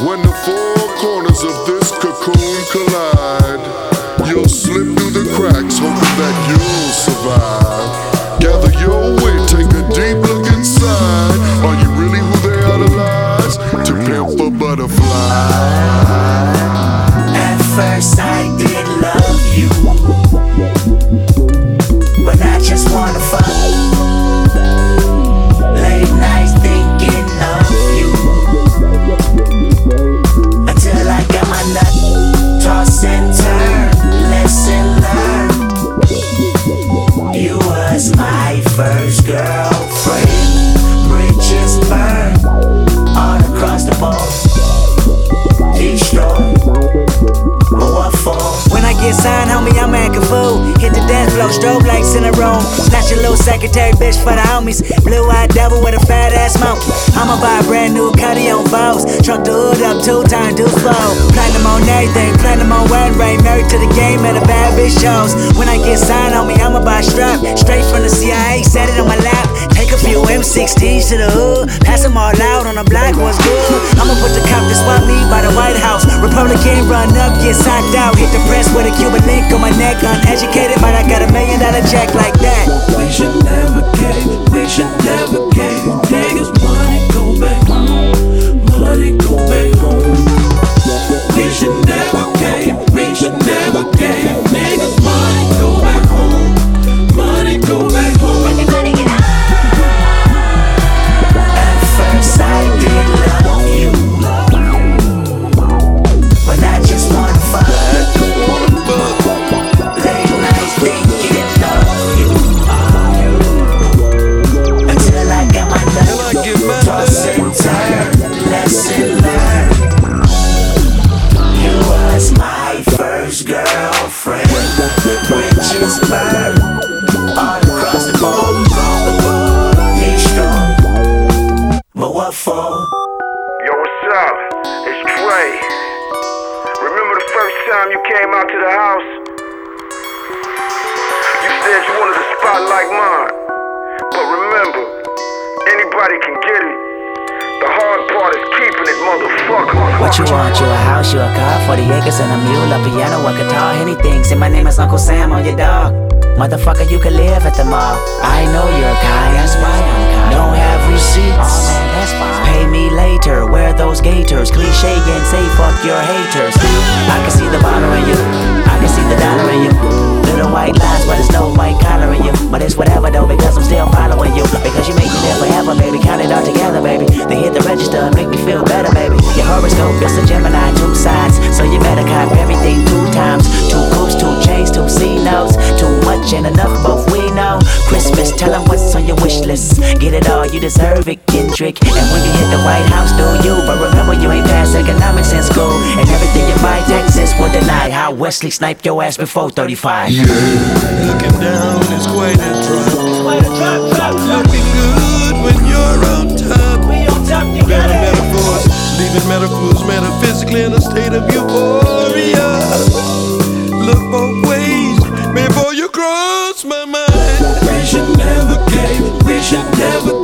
When the four corners of this cocoon collide, you'll slip through the cracks, hoping that you'll survive. Gather your wit, take a deep look inside. Are you really who they idolize? To pimp a butterfly. The strobe lights in the room. Snatch your little secretary bitch for the homies. Blue eyed devil with a fat ass monkey. I'ma buy a brand new Caddy on Vows. Truck the hood up two times, do slow. Platinum on everything, platinum on wedding ring. Married to the game and the bad bitch shows. When I get signed, on me, I'ma buy a strap. Straight from the CIA, set it on my lap. Take a few M16s to the hood. Pass them all out on the block, what's good? I'ma put the cop to swap me by the White House. Republican run up, get socked out. Hit the press with a Cuban link on my neck. Uneducated, but I got a million dollar check like that. We should never cave, we should never cave. Niggas, money first girlfriend. Bridges burned all across the board. He's strong. But what for? Yo, what's up? It's Trey. Remember the first time you came out to the house? You said you wanted a spot like mine. But remember, anybody can get it. The hard part is keeping it, motherfucker. What you want? You a house, you a car, 40 acres and a mule, a piano, a guitar, anything. Say my name is Uncle Sam on your dog. Motherfucker, you can live at the mall. I know you're kind, that's why I'm kind. Don't have receipts. Oh man, that's fine. Pay me later, wear those gaiters. Cliche and say fuck your haters. I can see the bottle in you, feel better, baby. Your horoscope is a Gemini, two sides. So you better cop everything two times. Two coops, two chains, two C notes. Too much and enough, both we know. Christmas, tell them what's on your wish list. Get it all, you deserve it, Kendrick. And when you hit the White House, do you? But remember, you ain't passed economics in school. And everything you buy, taxes will deny. How Wesley sniped your ass before 35. Yeah, Looking down is quite a drop. Looking good state of euphoria. Look both ways before you cross my mind. We should never give, we should never